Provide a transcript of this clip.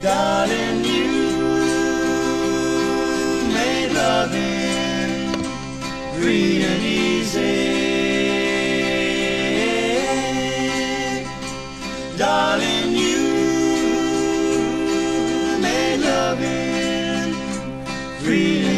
Darling, you made loving free and easy. Darling, you made loving free and.